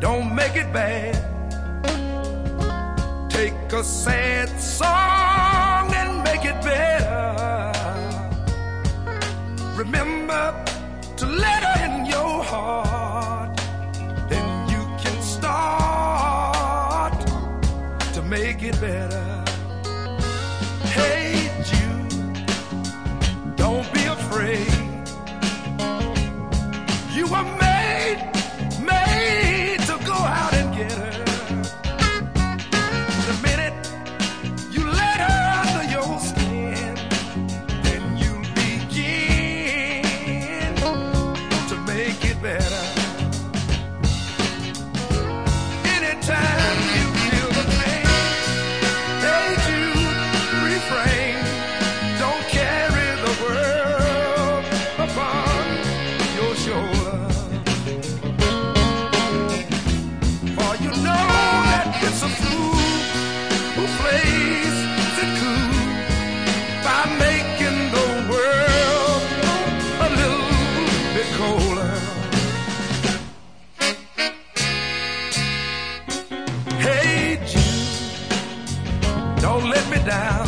don't make it bad. Take a sad song and make it better. Remember to let her in your heart, then you can start to make it better. down.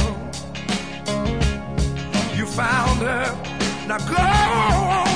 You found her. Now go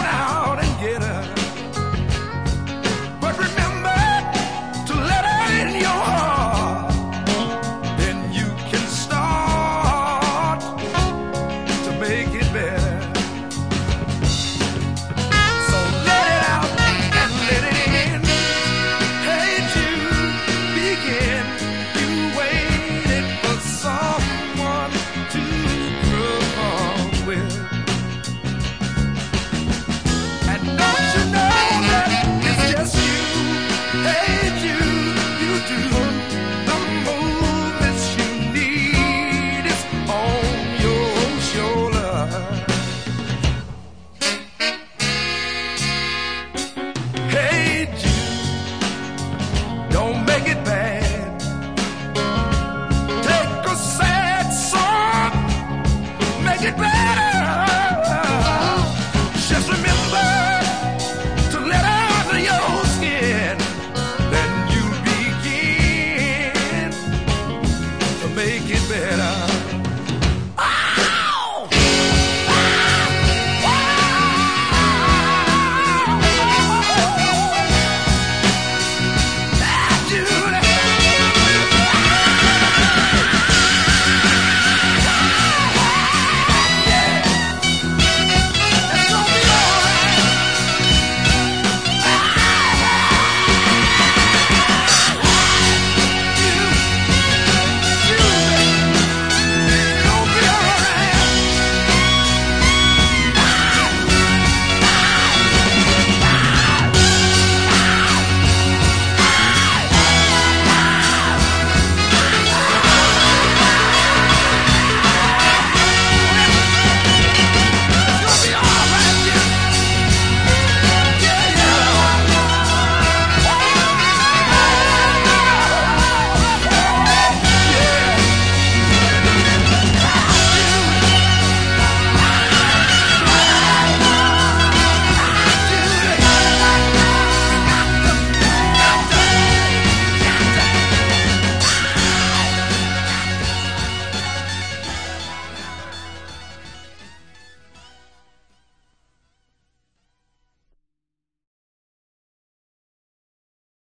libera